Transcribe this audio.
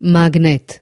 מגנט.